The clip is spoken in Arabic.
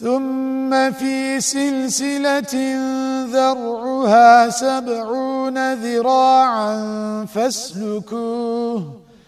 ثم في سلسلة ذرعها سبعون ذراعا فاسلكوه.